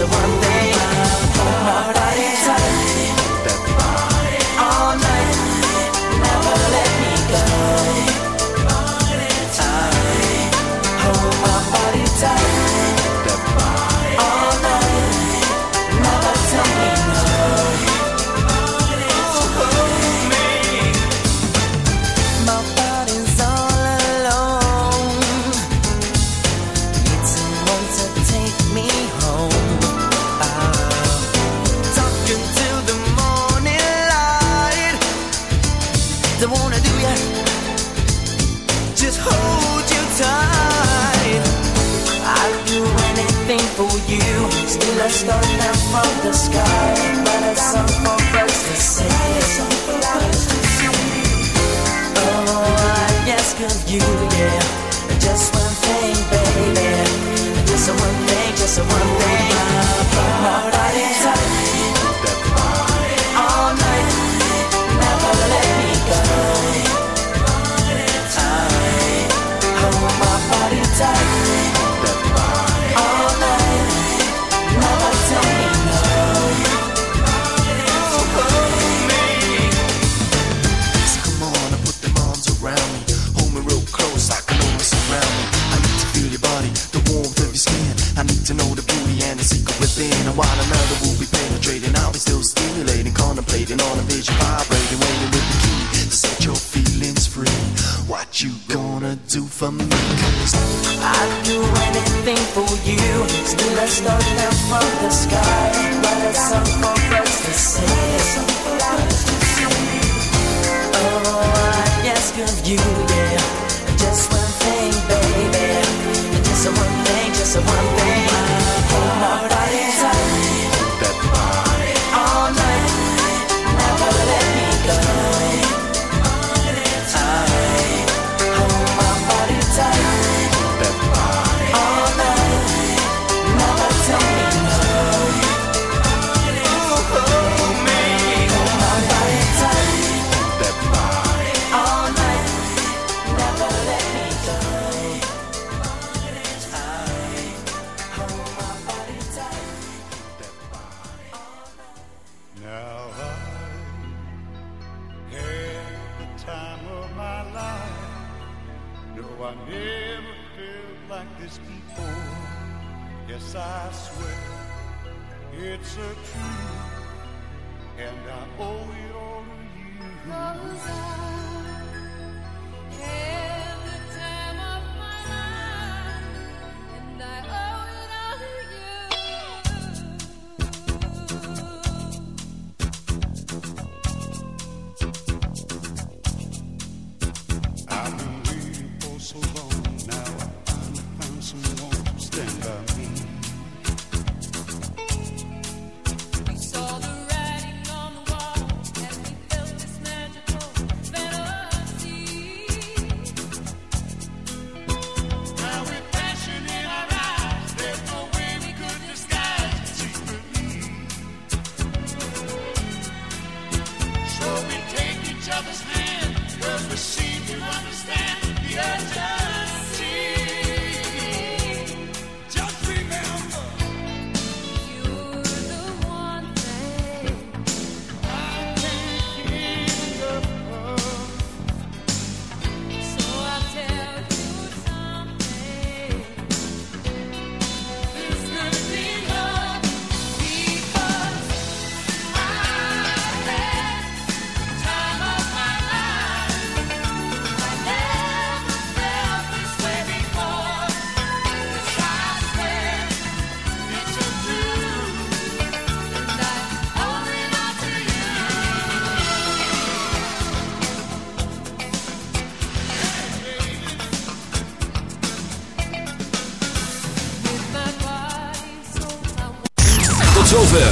So I'm de paz.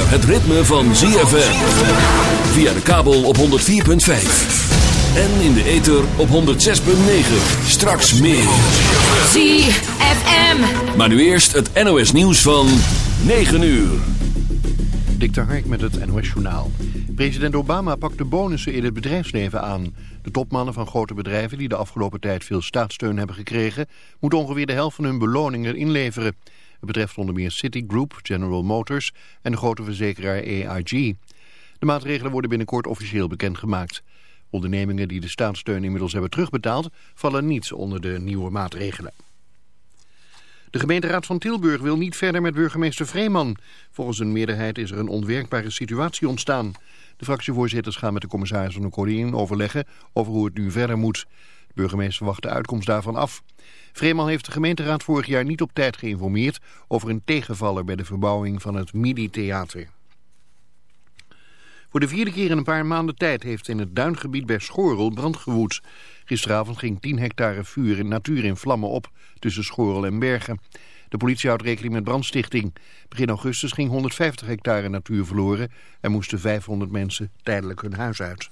Het ritme van ZFM. Via de kabel op 104.5. En in de ether op 106.9. Straks meer. ZFM. Maar nu eerst het NOS nieuws van 9 uur. Dik Hark met het NOS journaal. President Obama pakt de bonussen in het bedrijfsleven aan. De topmannen van grote bedrijven die de afgelopen tijd veel staatssteun hebben gekregen... moeten ongeveer de helft van hun beloningen inleveren. Het betreft onder meer Citigroup, General Motors en de grote verzekeraar AIG. De maatregelen worden binnenkort officieel bekendgemaakt. Ondernemingen die de staatssteun inmiddels hebben terugbetaald... vallen niet onder de nieuwe maatregelen. De gemeenteraad van Tilburg wil niet verder met burgemeester Vreeman. Volgens een meerderheid is er een onwerkbare situatie ontstaan. De fractievoorzitters gaan met de commissaris van de koningin overleggen over hoe het nu verder moet. Burgemeester wacht de uitkomst daarvan af. Vreeman heeft de gemeenteraad vorig jaar niet op tijd geïnformeerd over een tegenvaller bij de verbouwing van het Midi-theater. Voor de vierde keer in een paar maanden tijd heeft in het duingebied bij Schorel brand gewoed. Gisteravond ging 10 hectare vuur in natuur in vlammen op tussen Schorel en Bergen. De politie houdt rekening met brandstichting. Begin augustus ging 150 hectare natuur verloren en moesten 500 mensen tijdelijk hun huis uit.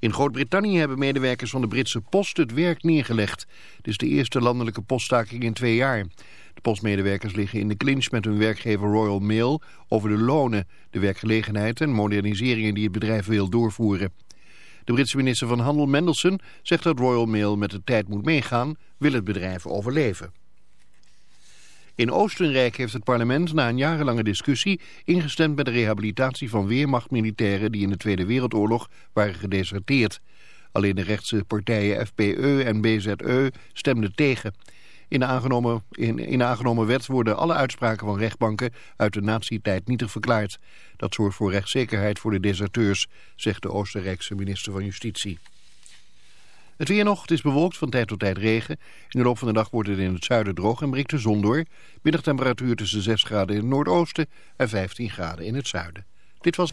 In Groot-Brittannië hebben medewerkers van de Britse post het werk neergelegd. Het is de eerste landelijke poststaking in twee jaar. De postmedewerkers liggen in de clinch met hun werkgever Royal Mail over de lonen, de werkgelegenheid en moderniseringen die het bedrijf wil doorvoeren. De Britse minister van Handel Mendelssohn zegt dat Royal Mail met de tijd moet meegaan, wil het bedrijf overleven. In Oostenrijk heeft het parlement na een jarenlange discussie ingestemd met de rehabilitatie van weermachtmilitairen die in de Tweede Wereldoorlog waren gedeserteerd. Alleen de rechtse partijen FPE en BZE stemden tegen. In de, aangenomen, in, de aangenomen wet worden alle uitspraken van rechtbanken uit de nazi-tijd nietig verklaard. Dat zorgt voor rechtszekerheid voor de deserteurs, zegt de Oostenrijkse minister van Justitie. Het weer nog, het is bewolkt van tijd tot tijd regen. In de loop van de dag wordt het in het zuiden droog en breekt de zon door. Middagtemperatuur tussen 6 graden in het noordoosten en 15 graden in het zuiden. Dit was...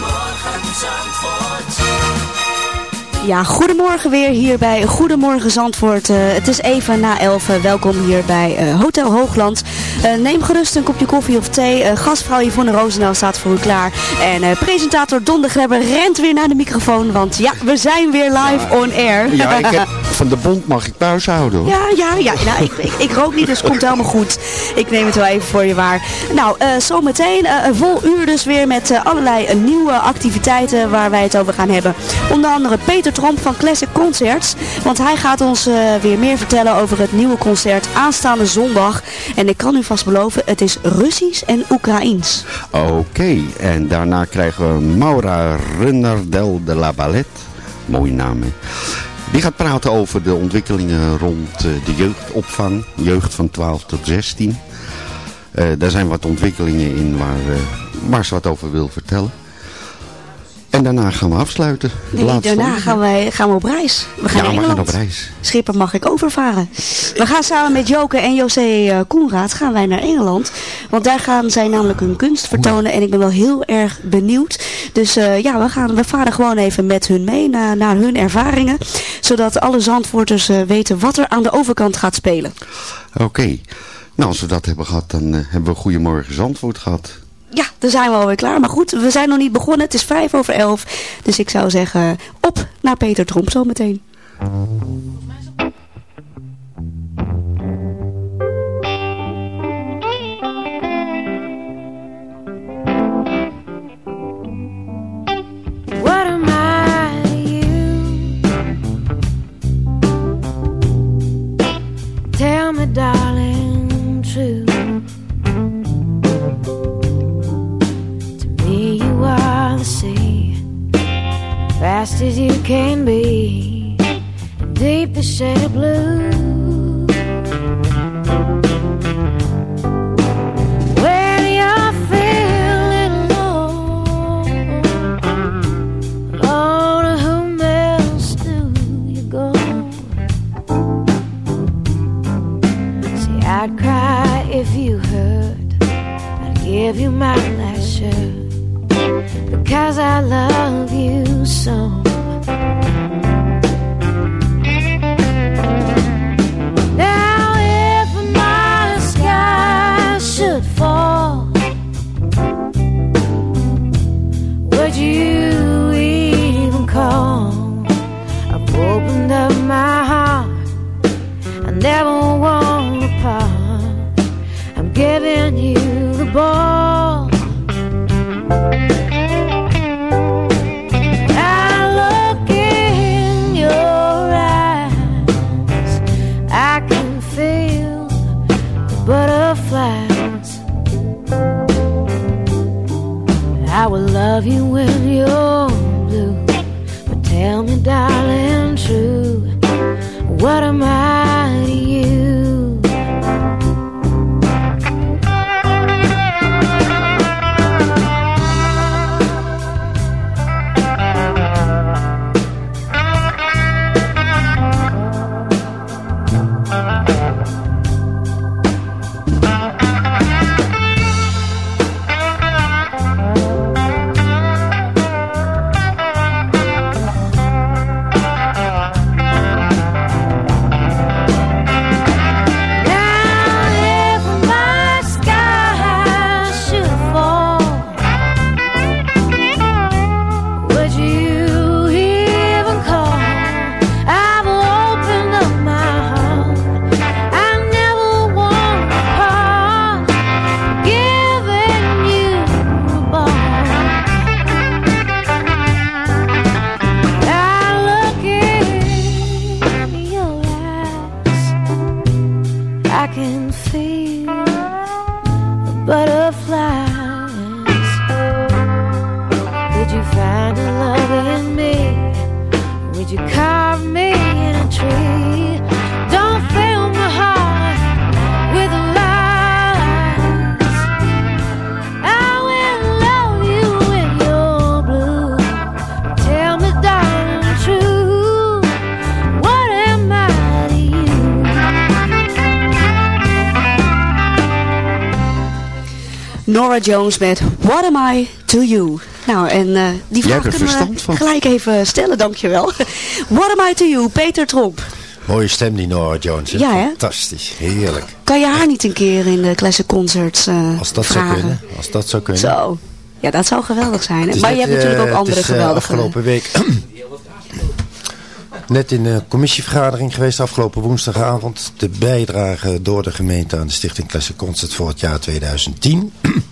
Ja, goedemorgen weer hier bij Goedemorgen Zandvoort. Eh, het is even na 11. welkom hier bij eh, Hotel Hoogland. Eh, neem gerust een kopje koffie of thee. Eh, gastvrouw Yvonne Roosendaal staat voor u klaar. En eh, presentator Don de Grebber rent weer naar de microfoon. Want ja, we zijn weer live on air. Ja, ik heb, van de bond mag ik thuis houden hoor. Ja, ja, ja. Nou, ik, ik, ik rook niet, dus het komt helemaal goed. Ik neem het wel even voor je waar. Nou, eh, zometeen eh, een vol uur dus weer met eh, allerlei eh, nieuwe activiteiten waar wij het over gaan hebben. Onder andere Peter Tromp van Classic Concerts. Want hij gaat ons eh, weer meer vertellen over het nieuwe concert aanstaande zondag. En ik kan u vast beloven, het is Russisch en Oekraïens. Oké, en daarna krijgen we Maura Runnerdel de la Ballet. Mooie naam hè. Die gaat praten over de ontwikkelingen rond eh, de jeugdopvang. Jeugd van 12 tot 16. Eh, daar zijn wat ontwikkelingen in waar, ze wat over wil vertellen. En daarna gaan we afsluiten. Nee, daarna gaan wij, gaan we op reis. We gaan Ja, we gaan op reis. Schipper mag ik overvaren. We gaan samen met Joke en José eh, Koenraad gaan wij naar Engeland. Want daar gaan zij namelijk hun kunst vertonen. En ik ben wel heel erg benieuwd. Dus eh, ja, we, gaan, we varen gewoon even met hun mee naar, naar hun ervaringen. Zodat alle Zandvoorters eh, weten wat er aan de overkant gaat spelen. Oké. Nou, als we dat hebben gehad, dan hebben we Goedemorgen Zandvoort gehad. Ja, dan zijn we alweer klaar. Maar goed, we zijn nog niet begonnen. Het is vijf over elf. Dus ik zou zeggen, op naar Peter Tromp zometeen. fast as you can be, deep the shade of blue. When you alone, alone to whom else do you go? See, I'd cry if you hurt. I'd give you my last shirt because I love you song. Jones met What Am I To You? Nou, en eh, die vraag kunnen we van. gelijk even stellen, dankjewel. What Am I To You? Peter Tromp. Mooie stem die Nora Jones. hè? Ja, hè? Fantastisch. Heerlijk. Kan je haar niet een keer in de Classic Concerts eh Als dat vragen? zou kunnen. Als dat zou kunnen. Zo. Ja, dat zou geweldig zijn. Maar je hebt natuurlijk eh, ook andere het is, geweldige... afgelopen week net in de commissievergadering geweest afgelopen woensdagavond. De bijdrage door de gemeente aan de Stichting Classic Concert voor het jaar 2010.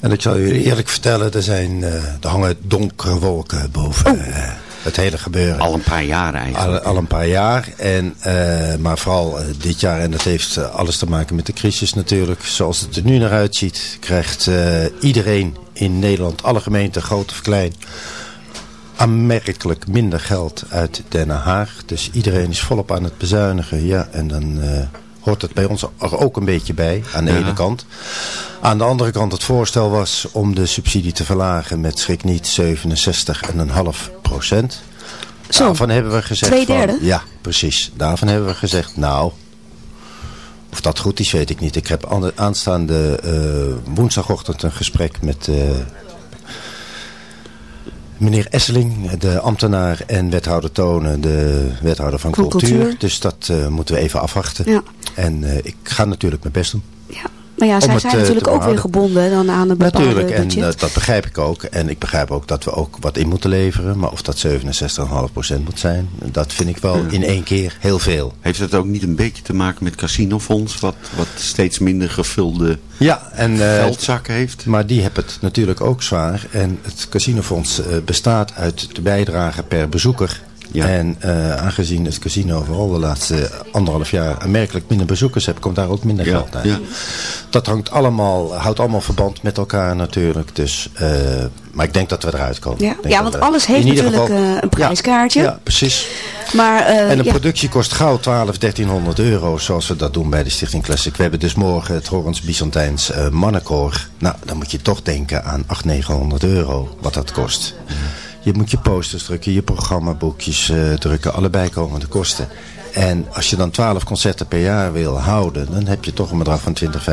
en ik zal u eerlijk vertellen, er, zijn, eh, er hangen donkere wolken boven Oh. eh, het hele gebeuren. Al een paar jaar eigenlijk. Al, al een paar jaar. En, eh, maar vooral dit jaar, en dat heeft alles te maken met de crisis natuurlijk. Zoals het er nu naar uitziet, krijgt eh, iedereen in Nederland, alle gemeenten, groot of klein, aanmerkelijk minder geld uit Den Haag. Dus iedereen is volop aan het bezuinigen. Ja, en dan eh, hoort het bij ons er ook een beetje bij, aan de Ja. ene kant. Aan de andere kant, het voorstel was om de subsidie te verlagen met schrik niet 67,5 procent. Zo, Daarvan hebben we gezegd twee van- derde? ja, precies. Daarvan hebben we gezegd, nou, of dat goed is, weet ik niet. Ik heb aan- aanstaande eh, woensdagochtend een gesprek met eh, meneer Esseling, de ambtenaar en wethouder Tonen, de wethouder van, cultuur. cultuur. Dus dat eh, moeten we even afwachten. Ja. En eh, ik ga natuurlijk mijn best doen. Maar ja, zij zijn eh, natuurlijk ook weer gebonden dan aan een bepaalde Natuurlijk, en eh, dat begrijp ik ook. En ik begrijp ook dat we ook wat in moeten leveren. Maar of dat 67,5% moet zijn, dat vind ik wel in één keer heel veel. Heeft het ook niet een beetje te maken met casinofonds, wat, wat steeds minder gevulde Ja, en, eh, geldzakken heeft? Maar die hebben het natuurlijk ook zwaar. En het casinofonds eh, bestaat uit de bijdrage per bezoeker. En eh, aangezien het casino vooral de laatste anderhalf jaar aanmerkelijk minder bezoekers heeft, komt daar ook minder Ja, geld uit. ja. dat hangt allemaal, houdt allemaal verband met elkaar natuurlijk. Dus, eh, maar ik denk dat we eruit komen. Ja, want we- alles heeft natuurlijk geval- een prijskaartje. Ja, precies. Maar, eh, En een ja. productie kost gauw 12, 1300 euro, zoals we dat doen bij de Stichting Classic. We hebben dus morgen het Horens Byzantijns eh mannenkoor. Nou, dan moet je toch denken aan 800, 900 euro, wat dat kost. Je moet je posters drukken, je programmaboekjes eh, drukken, allebei komen de kosten. En als je dan 12 concerten per jaar wil houden, dan heb je toch een bedrag van 20,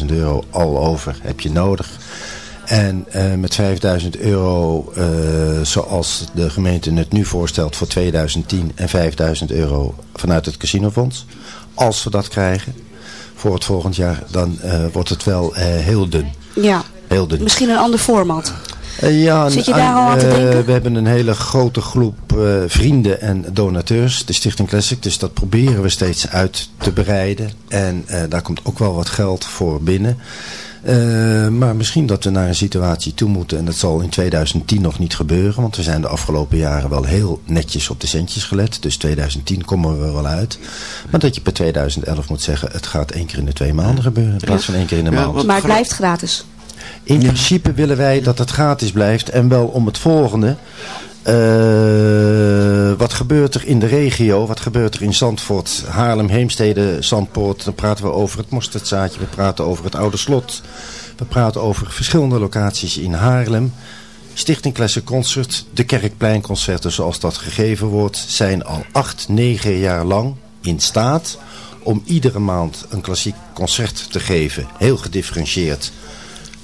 25.000 euro al over, heb je nodig. En eh, met 5000 euro, eh, zoals de gemeente het nu voorstelt voor 2010 en 5000 euro vanuit het casinofonds. Als we dat krijgen voor het volgend jaar, dan wordt het wel heel dun. ja, Heel dun. misschien een ander format. Eh, ja, Zit je en, daar al aan te eh, denken? We hebben een hele grote groep eh, vrienden en donateurs, de Stichting Classic. Dus dat proberen we steeds uit te breiden. En eh, daar komt ook wel wat geld voor binnen. Eh, maar misschien dat we naar een situatie toe moeten. En dat zal in 2010 nog niet gebeuren. Want we zijn de afgelopen jaren wel heel netjes op de centjes gelet. Dus 2010 komen we er wel uit. Maar dat je per 2011 moet zeggen, het gaat één keer in de twee maanden gebeuren. In plaats van één keer in de maand. maar het blijft gratis. In principe willen wij dat het gratis blijft en wel om het volgende. Eh, wat gebeurt er in de regio? Wat gebeurt er in Zandvoort, Haarlem, Heemstede, Zandpoort? Dan praten we over het Mosterdzaadje, we praten over het Oude Slot. We praten over verschillende locaties in Haarlem. Stichting Classic Concert, de Kerkpleinconcerten zoals dat gegeven wordt, zijn al acht, negen jaar lang in staat om iedere maand een klassiek concert te geven. Heel gedifferentieerd.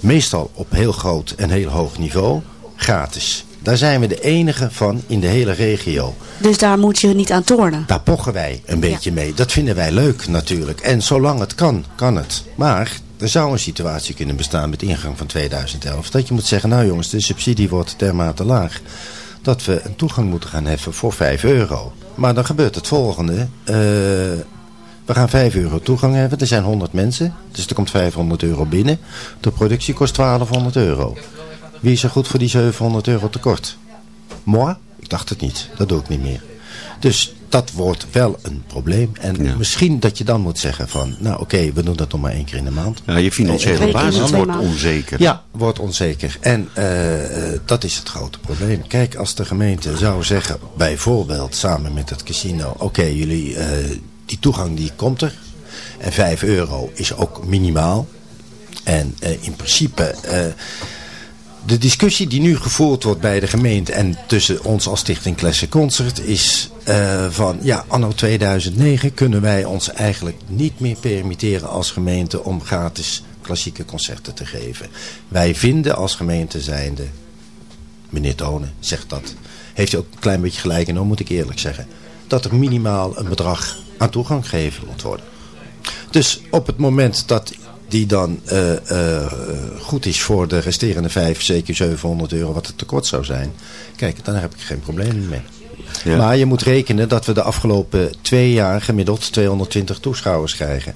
Meestal op heel groot en heel hoog niveau. Gratis. Daar zijn we de enige van in de hele regio. Dus daar moet je niet aan tornen. Daar pochen wij een beetje mee. Dat vinden wij leuk natuurlijk. En zolang het kan, kan het. Maar er zou een situatie kunnen bestaan met ingang van 2011. Dat je moet zeggen, nou jongens, de subsidie wordt dermate laag. Dat we een toegang moeten gaan heffen voor 5 euro. Maar dan gebeurt het volgende. eh, we gaan 5 euro toegang hebben. Er zijn 100 mensen. Dus er komt 500 euro binnen. De productie kost 1200 euro. Wie is er goed voor die 700 euro tekort? Moi? Ik dacht het niet. Dat doe ik niet meer. Dus dat wordt wel een probleem. En misschien dat je dan moet zeggen van... Nou oké, we doen dat nog maar één keer in de maand. Ja, je financiële basis wordt onzeker. Ja, wordt onzeker. En eh, dat is het grote probleem. Kijk, als de gemeente zou zeggen... Bijvoorbeeld samen met het casino... Oké, jullie, eh, die toegang die komt er. En 5 euro is ook minimaal. En eh, in principe... eh, de discussie die nu gevoerd wordt bij de gemeente en tussen ons als Stichting Classic Concert is eh, van ja, anno 2009 kunnen wij ons eigenlijk niet meer permitteren als gemeente om gratis klassieke concerten te geven. Wij vinden als gemeente zijnde, meneer Tonen zegt dat, heeft hij ook een klein beetje gelijk en dan moet ik eerlijk zeggen, dat er minimaal een bedrag aan toegang gegeven moet worden. Dus op het moment dat die dan eh, eh, goed is voor de resterende 5, zeker 700 euro wat het tekort zou zijn. Kijk, dan heb ik geen probleem mee. Ja. Maar je moet rekenen dat we de afgelopen twee jaar gemiddeld 220 toeschouwers krijgen.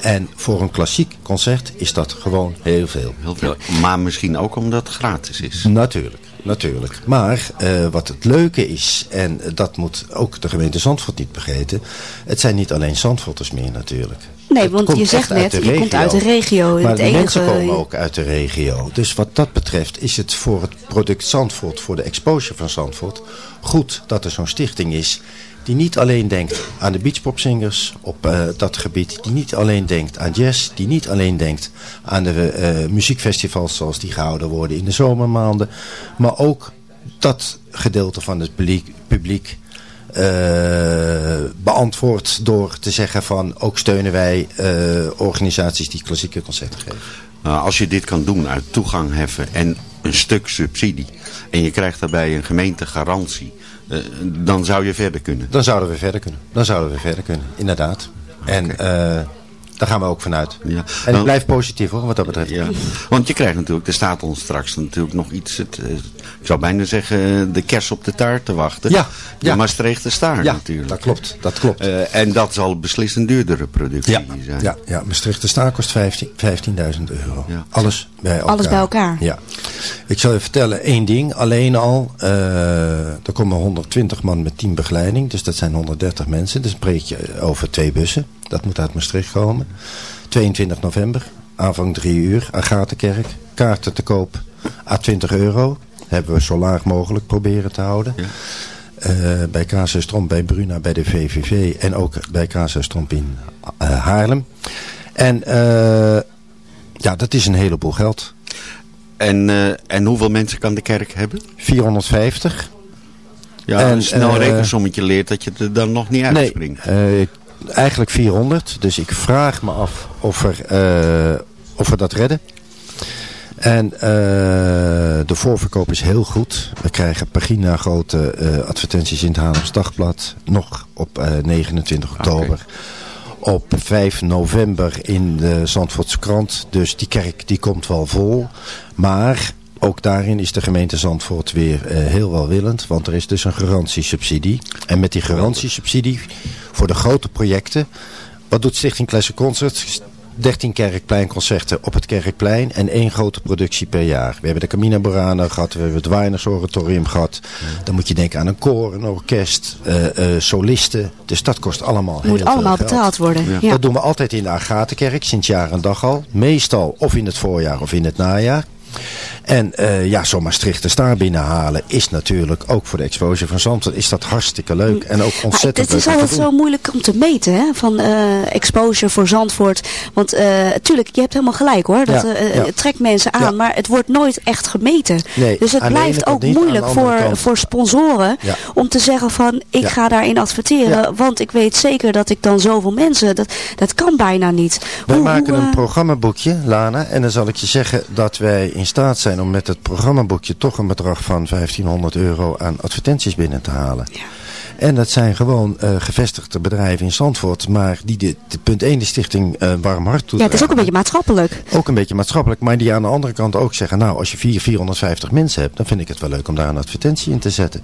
En voor een klassiek concert is dat gewoon heel veel. Heel veel. Maar misschien ook omdat het gratis is. Natuurlijk, natuurlijk. Maar eh, wat het leuke is, en dat moet ook de gemeente Zandvoort niet vergeten. Het zijn niet alleen Zandvoorters meer natuurlijk. Nee, Het want je zegt net, je komt uit de regio. Maar de enige, mensen komen ook uit de regio. Dus wat dat betreft is het voor het product Zandvoort, voor de exposure van Zandvoort, goed dat er zo'n stichting is die niet alleen denkt aan de beachpopzingers op eh, dat gebied, die niet alleen denkt aan jazz, die niet alleen denkt aan de eh, muziekfestivals zoals die gehouden worden in de zomermaanden, maar ook dat gedeelte van het publiek, publiek eh, beantwoord door te zeggen van ook steunen wij organisaties die klassieke concerten geven. Nou, als je dit kan doen uit toegang heffen en een stuk subsidie. En je krijgt daarbij een gemeentegarantie. Eh, dan zou je verder kunnen. Dan zouden we verder kunnen. Dan zouden we verder kunnen, inderdaad. En eh, daar gaan we ook vanuit. Ja. En Dan- ik blijf positief hoor, wat dat betreft. Ja, want je krijgt natuurlijk, er staat ons straks natuurlijk nog iets, het, eh, ik zou bijna zeggen, de kers op de taart te wachten. Ja, De ja. Maastrichter Staar Ja, natuurlijk. dat klopt, dat klopt. Eh, en dat zal beslist een duurdere productie Ja, zijn. ja, ja, Maastricht de Staar kost 15 15.000 euro. Alles bij elkaar. Alles bij elkaar. Ja. Ik zal je vertellen één ding. Alleen al, eh, er komen 120 man met 10 begeleiding. Dus dat zijn 130 mensen. Dus spreek je over twee bussen. Dat moet uit Maastricht komen. 22 november, aanvang 3 uur, Agatenkerk. Kaarten te koop à 20 euro. Hebben we zo laag mogelijk proberen te houden. Eh, bij KZ Stromp, bij Bruna, bij de VVV en ook bij KZ Stromp in eh, Haarlem. En eh, ja, dat is een heleboel geld. En, en hoeveel mensen kan de kerk hebben? 450. Ja, En, een snel rekensommetje leert dat je er dan nog niet Nee, uitspringt. eh, eigenlijk 400. Dus ik vraag me af of, er, of we dat redden. En eh, de voorverkoop is heel goed. We krijgen pagina grote eh, advertenties in het Haarlems Dagblad. Nog op eh, 29 oktober. Op 5 november in de Zandvoortse krant. Dus die kerk die komt wel vol. Maar ook daarin is de gemeente Zandvoort weer heel welwillend. Want er is dus een garantiesubsidie. En met die garantiesubsidie voor de grote projecten. Wat doet Stichting Classic Concerts? 13 kerkpleinconcerten op het Kerkplein en één grote productie per jaar. We hebben de Camina Burana gehad, we hebben het Weiners Oratorium gehad. Dan moet je denken aan een koor, een orkest, eh, eh, solisten. Dus dat kost allemaal heel Moet veel allemaal geld. betaald worden. Ja. Dat doen we altijd in de Agatenkerk, sinds jaar en dag al. Meestal of in het voorjaar of in het najaar. En eh, ja, zo'n Maastrichter Staar binnenhalen is natuurlijk ook voor de exposure van Zandvoort is dat hartstikke leuk. En ook ontzettend het is leuk om te altijd zo moeilijk om te meten, hè? van eh, exposure voor Zandvoort. Want eh tuurlijk, je hebt helemaal gelijk hoor. Dat Ja, het trekt mensen aan, maar het wordt nooit echt gemeten. Nee, dus het blijft ook niet, moeilijk voor, kant- voor sponsoren om te zeggen van ik ga daarin adverteren. Want ik weet zeker dat ik dan zoveel mensen, dat, dat kan bijna niet. Wij Hoe- maken hoe, een programmaboekje, Lana. En dan zal ik je zeggen dat wij in staat zijn om met het programmaboekje toch een bedrag van 1500 euro aan advertenties binnen te halen. En dat zijn gewoon eh, gevestigde bedrijven in Zandvoort, maar die de, de punt 1 de stichting eh, Warm Hart doet. ja, het is ook een beetje maatschappelijk. Ook een beetje maatschappelijk, maar die aan de andere kant ook zeggen, nou als je 4, 450 mensen hebt, dan vind ik het wel leuk om daar een advertentie in te zetten.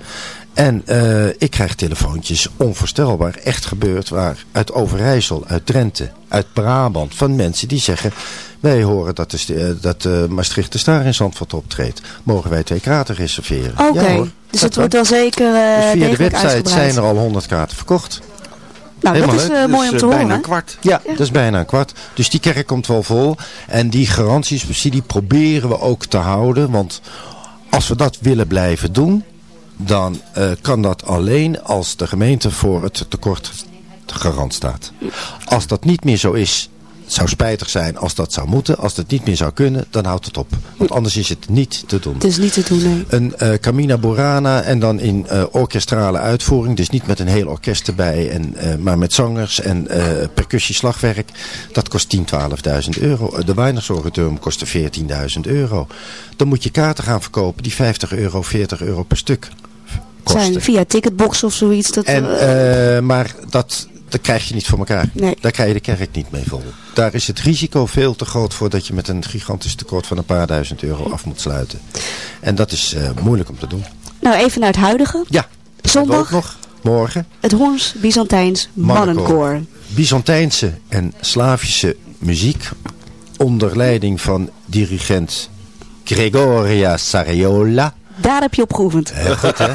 En eh, ik krijg telefoontjes, onvoorstelbaar, echt gebeurd, waar uit Overijssel, uit Drenthe, uit Brabant, van mensen die zeggen, wij horen dat de, eh, dat de Maastricht de Staar in Zandvoort optreedt. Mogen wij twee kaarten reserveren? Oké, Ja, hoor, dus dat het wordt wel zeker eh Dus via de website uitgebreid. zijn er al 100 kaarten verkocht. Nou, dat is eh, mooi om Dus, te eh, horen. bijna een kwart. Ja, dat is bijna een kwart. Dus die kerk komt wel vol. En die garantiesubsidie proberen we ook te houden. Want als we dat willen blijven doen, dan eh, kan dat alleen als de gemeente voor het tekort garant staat. Als dat niet meer zo is, het zou spijtig zijn als dat zou moeten. Als dat niet meer zou kunnen, dan houdt het op. Want anders is het niet te doen. Het is niet te doen, nee. Een eh Camina Burana en dan in eh, orkestrale uitvoering. Dus niet met een heel orkest erbij, en, maar met zangers en percussieslagwerk. Dat kost 10.000, 12.000 euro. De Weinersorgatorium kostte 14.000 euro. Dan moet je kaarten gaan verkopen die 50 euro, 40 euro per stuk kosten. Zijn via ticketbox of zoiets. Dat, En, eh, eh, maar dat, dat krijg je niet voor elkaar. Nee. Daar krijg je de kerk niet mee vol. Daar is het risico veel te groot voor dat je met een gigantisch tekort van een paar duizend euro af moet sluiten. En dat is eh, moeilijk om te doen. nou, even naar het huidige. Ja. Zondag. Nog morgen. Het Hoorns Byzantijns Mannenkoor. Byzantijnse en Slavische muziek. Onder leiding van dirigent Gregoria Sariola. Daar heb je op geoefend. Heel goed, hè?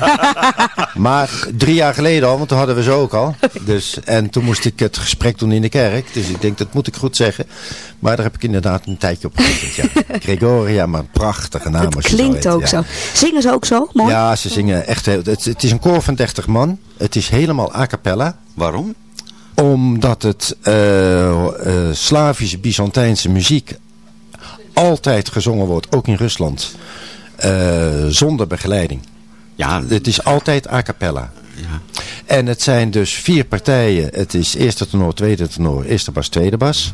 maar drie jaar geleden al, want toen hadden we ze ook al. Dus, en toen moest ik het gesprek doen in de kerk. Dus ik denk, dat moet ik goed zeggen. Maar daar heb ik inderdaad een tijdje op geoefend, ja. Gregoria, maar een prachtige naam. Het zo klinkt weet, ook ja. zo. Zingen ze ook zo? Mooi. Ja, ze zingen echt heel... Het, het is een koor van 30 man. Het is helemaal a cappella. Waarom? Omdat het eh, eh, Slavische, Byzantijnse muziek altijd gezongen wordt, ook in Rusland, zonder begeleiding. Ja, Het is altijd a cappella. Ja. En het zijn dus vier partijen. Het is eerste tenor, tweede tenor, eerste bas, tweede bas.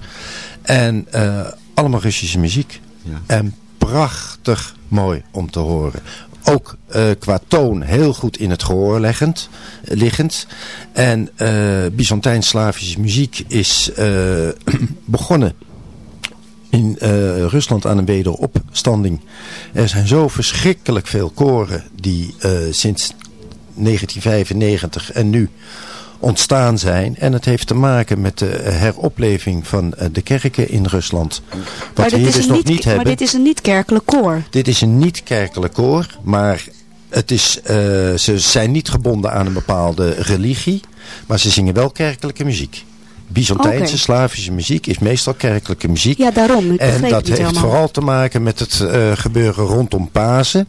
En eh, allemaal Russische muziek. Ja. En prachtig mooi om te horen. Ook eh, qua toon heel goed in het gehoor leggend, liggend. En eh Byzantijn-Slavische muziek is eh, begonnen in eh, Rusland aan een wederopstanding. Er zijn zo verschrikkelijk veel koren die eh, sinds 1995 en nu ontstaan zijn. En het heeft te maken met de heropleving van eh, de kerken in Rusland. Wat maar, we hier dus nog niet, niet maar hebben. dit is een niet-kerkelijk koor. Dit is een niet-kerkelijk koor, maar het is, ze zijn niet gebonden aan een bepaalde religie, maar ze zingen wel kerkelijke muziek. Byzantijnse. Slavische muziek is meestal kerkelijke muziek. Ja, daarom. Ik En dat heeft helemaal. vooral te maken met het eh, gebeuren rondom Pasen.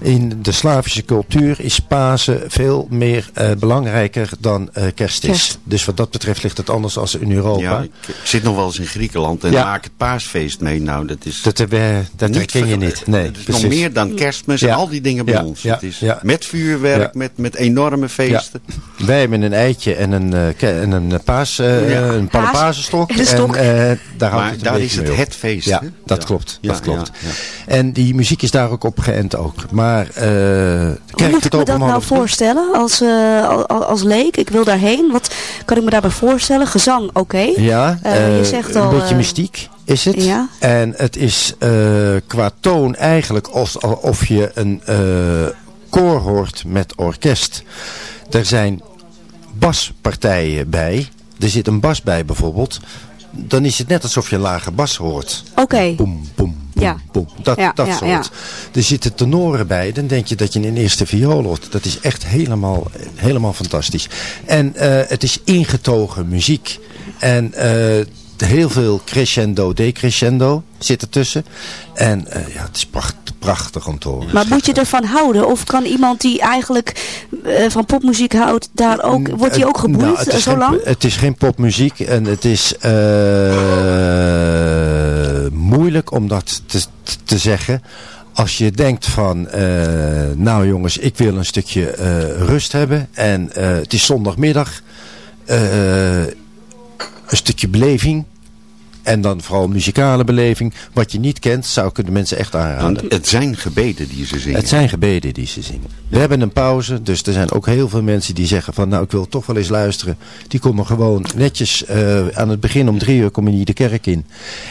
In de Slavische cultuur is Pasen veel meer eh, belangrijker dan eh, kerst is. Kerst. Dus wat dat betreft ligt het anders dan in Europa. Ja, ik, ik zit nog wel eens in Griekenland en Ja. maak het paasfeest mee. Nou, dat is... Dat, eh, dat Niet herken je niet. Nee, het is precies. nog meer dan kerstmis en al die dingen bij Ja, ons. ja, het is ja. met vuurwerk, Ja. met, met enorme feesten. Wij hebben een eitje en een, eh, en een paas, eh, Ja. een Paas- paasenstok. en een stok. En, eh, daar houdt Maar het daar is het het feest, Ja, dat Ja. klopt. Ja, dat klopt. ja, En die muziek is daar ook op geënt ook. Maar Hoe moet het ik me dat nou voorstellen als, eh, al- al- als leek? Ik wil daarheen. Wat kan ik me daarbij voorstellen? Gezang, oké. Ja, Eh, je zegt een al, beetje eh, mystiek is het. Ja. En het is qua toon eigenlijk alsof je een koor hoort met orkest. Er zijn baspartijen bij. Er zit een bas bij bijvoorbeeld. Dan is het net alsof je een lage bas hoort. Oké. Boem, boem, Ja. boem. Dat, Ja, dat ja, soort. Er zitten tenoren bij. Dan denk je dat je een eerste viool hoort. Dat is echt helemaal, helemaal fantastisch. En eh, het is ingetogen muziek. En eh, heel veel crescendo, decrescendo zit ertussen. En eh, ja, het is pracht, prachtig om te horen. Maar moet je ervan houden? Of kan iemand die eigenlijk eh, van popmuziek houdt, daar ook, wordt hij ook geboeid Nou, het eh, is zo geen- lang? Het is geen popmuziek en het is eh, moeilijk om dat te, te zeggen. Als je denkt van, eh, nou jongens, ik wil een stukje eh, rust hebben en eh, het is zondagmiddag, eh, een stukje beleving. En dan vooral muzikale beleving. Wat je niet kent, zou ik de mensen echt aanraden. Want het zijn gebeden die ze zingen. Het zijn gebeden die ze zingen. We hebben een pauze, dus er zijn ook heel veel mensen die zeggen van nou ik wil toch wel eens luisteren. Die komen gewoon netjes eh, aan het begin om drie uur komen die de kerk in.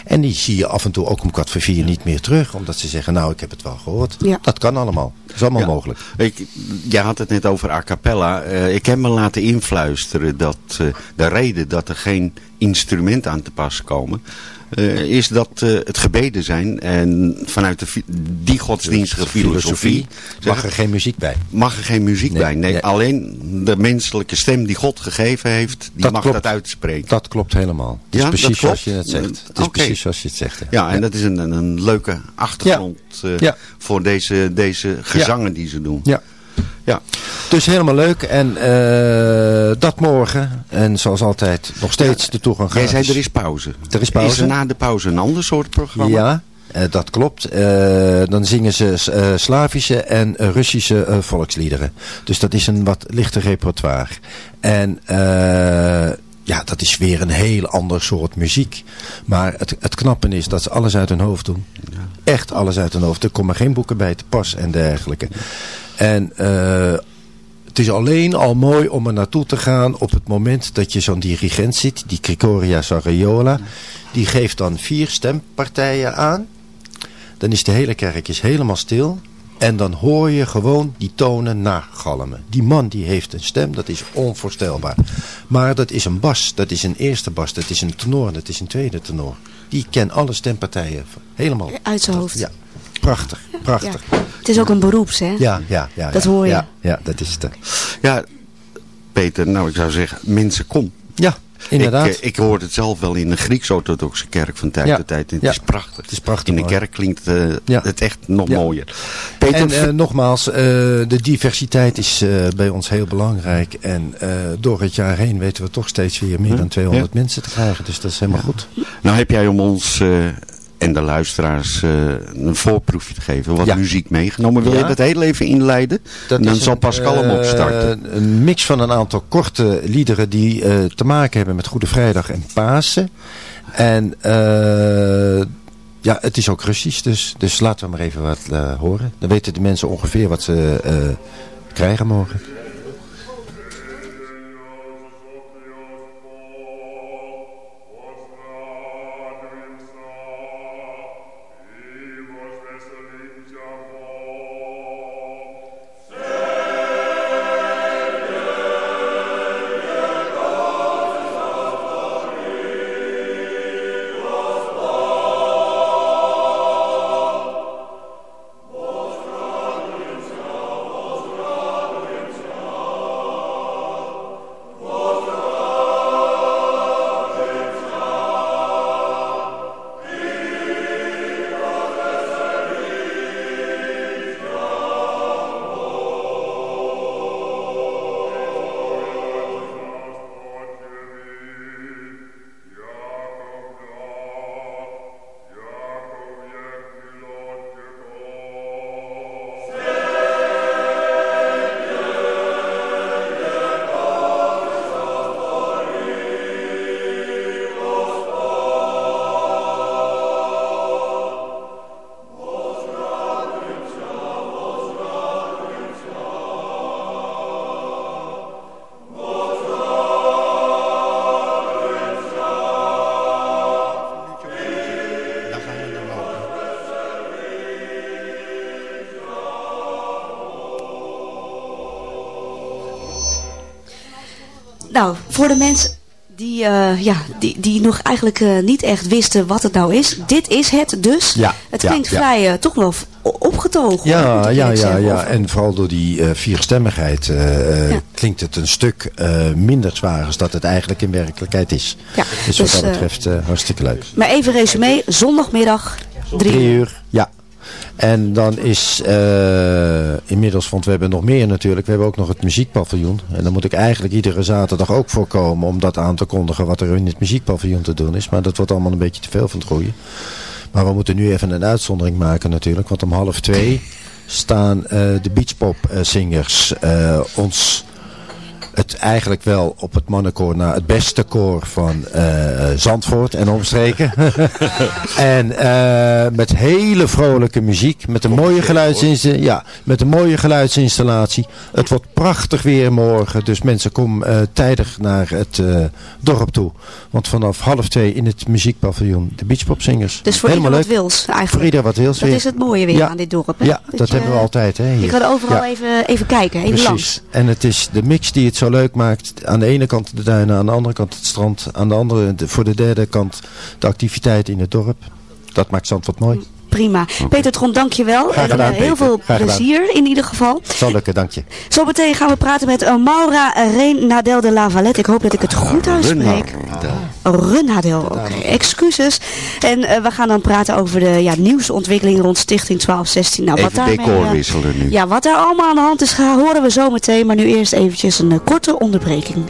En die zie je af en toe ook om kwart voor vier niet meer terug. Omdat ze zeggen nou ik heb het wel gehoord. Dat kan allemaal. Dat is allemaal Ja. mogelijk. Ik, je had het net over a cappella. Eh, ik heb me laten influisteren dat eh, de reden dat er geen instrumenten aan te pas komen... eh, is dat eh, het gebeden zijn. En vanuit de, die godsdienstige filosofie... Mag er geen muziek bij. Mag er geen muziek Nee, bij. Nee, nee. alleen de menselijke stem die God gegeven heeft... die Dat mag klopt. dat uitspreken. Dat klopt helemaal. Het is Ja, dat precies zoals je het zegt. Het is precies zoals je het zegt. hè. Ja, en dat is een, een, leuke achtergrond eh, voor deze, deze gezangen die ze doen. Ja. Ja. Dus helemaal leuk. En eh, dat morgen. En zoals altijd nog steeds de toegang Jij gratis. zei er is pauze. Er is pauze. Is er na de pauze een ander soort programma? Ja, eh, dat klopt. Eh, dan zingen ze Slavische en Russische volksliederen. Dus dat is een wat lichter repertoire. En ja, dat is weer een heel ander soort muziek. Maar het, het knappe is dat ze alles uit hun hoofd doen. Echt alles uit hun hoofd. Er komen geen boeken bij te pas en dergelijke. En eh, het is alleen al mooi om er naartoe te gaan op het moment dat je zo'n dirigent ziet, die Grigoria Sarayola. Die geeft dan vier stempartijen aan. Dan is de hele kerk is helemaal stil. En dan hoor je gewoon die tonen nagalmen. Die man die heeft een stem, dat is onvoorstelbaar. Maar dat is een bas, dat is een eerste bas, dat is een tenor, dat is een tweede tenor. Die ken alle stempartijen helemaal. Uit zijn hoofd. Ja, prachtig, prachtig. Ja. Het is ook een beroeps, hè? Ja, ja, ja. Dat ja, hoor je. Ja, ja, dat is het. Ja, Peter, nou ik zou zeggen, mensen kom. Ja, inderdaad. Ik, eh, ik hoorde het zelf wel in de Grieks-orthodoxe kerk van tijd Ja, tot tijd. En het ja. is prachtig. Het is prachtig In de kerk klinkt eh, Ja. het echt nog Ja. mooier. Peter, en eh, nogmaals, eh, de diversiteit is eh, bij ons heel belangrijk. En eh, door het jaar heen weten we toch steeds weer meer dan 200 mensen te krijgen. Dus dat is helemaal goed. nou heb jij om ons eh, en de luisteraars eh, een voorproefje te geven. Wat Ja. muziek meegenomen. Wil Ja. je dat heel even inleiden? Dat dan zal Pascal hem eh, opstarten. Een mix van een aantal korte liederen die eh, te maken hebben met Goede Vrijdag en Pasen. En ja, het is ook Russisch, dus, dus laten we maar even wat horen. Dan weten de mensen ongeveer wat ze krijgen morgen. Voor de mensen die, eh, ja, die, die nog eigenlijk eh, niet echt wisten wat het nou is. Dit is het dus. Ja, het klinkt ja. vrij eh, toch wel opgetogen. Ja, ja, ja, ja. En vooral door die vierstemmigheid klinkt het een stuk minder zwaar als dat het eigenlijk in werkelijkheid is. Ja, dus, dus, wat dat betreft hartstikke leuk. Maar even resume, zondagmiddag drie, Drie uur, ja. En dan is inmiddels, want we hebben nog meer natuurlijk, we hebben ook nog het muziekpaviljoen. En dan moet ik eigenlijk iedere zaterdag ook voorkomen om dat aan te kondigen wat er in het muziekpaviljoen te doen is. Maar dat wordt allemaal een beetje te veel van het groeien. Maar we moeten nu even een uitzondering maken natuurlijk, want om half twee staan eh, de beachpop eh, zingers eh, ons het eigenlijk wel op het mannenkoor naar het beste koor van eh, Zandvoort en omstreken. en eh, met hele vrolijke muziek, met een mooie geluidsinstallatie. Ja, met een mooie geluidsinstallatie. Het wordt prachtig weer morgen, dus mensen kom eh, tijdig naar het eh, dorp toe. Want vanaf half twee in het muziekpaviljoen de beachpopzingers. Dus voor Helemaal ieder wat leuk. wils eigenlijk. Voor ieder wat wils Dat weer. is het mooie weer Ja. aan dit dorp. hè? Ja, dat, je, hebben we altijd. Hè, hier. Je kan overal Ja. even, even kijken, even Precies. langs. En het is de mix die het zo leuk maakt. Aan de ene kant de duinen, aan de andere kant het strand. Aan de andere, de- voor de derde kant de activiteiten in het dorp. Dat maakt Zandvoort mooi. Prima. Peter Tron. Graag En, gedaan, eh, heel Peter. veel Graag gedaan. plezier in ieder geval. Zal lukken, dank je. Zometeen gaan we praten met eh, Maura Reen Nadel de Lavalette. Ik hoop dat ik het goed uitspreek. Runnadel, oké. Excuses. En eh, we gaan dan praten over de ja, nieuwsontwikkeling rond Stichting 1216. Nou, Even daarmee, decor eh, wisselen nu. Ja, wat daar allemaal aan de hand is, gaan, horen we zo meteen. Maar nu eerst eventjes een korte onderbreking.